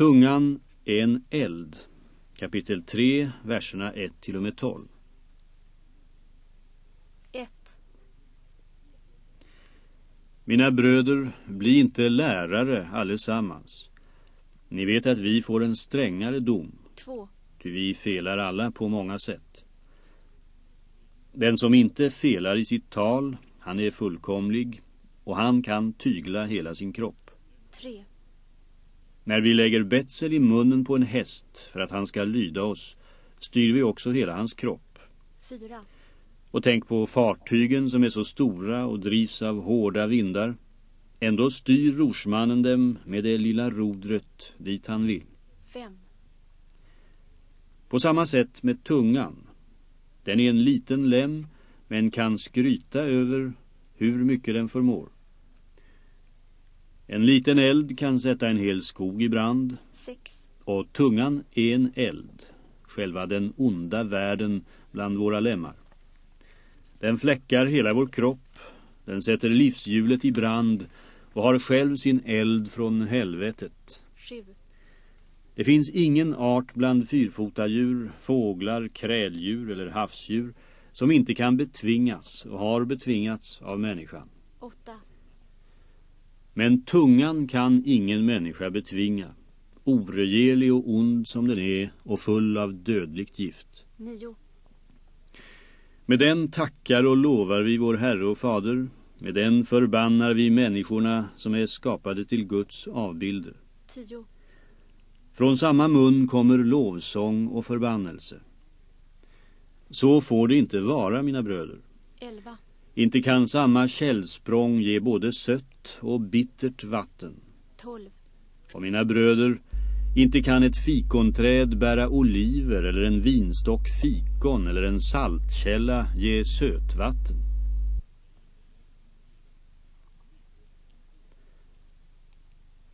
Tungan är en eld. Kapitel 3, verserna 1 till och med 12. 1. Mina bröder, bli inte lärare allesammans. Ni vet att vi får en strängare dom. 2. Ty vi felar alla på många sätt. Den som inte felar i sitt tal, han är fullkomlig och han kan tygla hela sin kropp. 3. När vi lägger betsel i munnen på en häst för att han ska lyda oss, styr vi också hela hans kropp. 4. Och tänk på fartygen som är så stora och drivs av hårda vindar. Ändå styr rorsmannen dem med det lilla rodret dit han vill. 5. På samma sätt med tungan. Den är en liten lem men kan skryta över hur mycket den förmår. En liten eld kan sätta en hel skog i brand 6. och tungan är en eld, själva den onda världen bland våra lemmar. Den fläckar hela vår kropp, den sätter livshjulet i brand och har själv sin eld från helvetet. 7. Det finns ingen art bland fyrfotadjur, fåglar, kräldjur eller havsdjur som inte kan betvingas och har betvingats av människan. 8. Men tungan kan ingen människa betvinga, oregerlig och ond som den är och full av dödligt gift. 9. Med den tackar och lovar vi vår Herre och Fader, med den förbannar vi människorna som är skapade till Guds avbilder. 10. Från samma mun kommer lovsång och förbannelse. Så får det inte vara, mina bröder. 11. Inte kan samma källsprång ge både sött och bittert vatten. 12. Och mina bröder, inte kan ett fikonträd bära oliver eller en vinstock fikon eller en saltkälla ge sötvatten.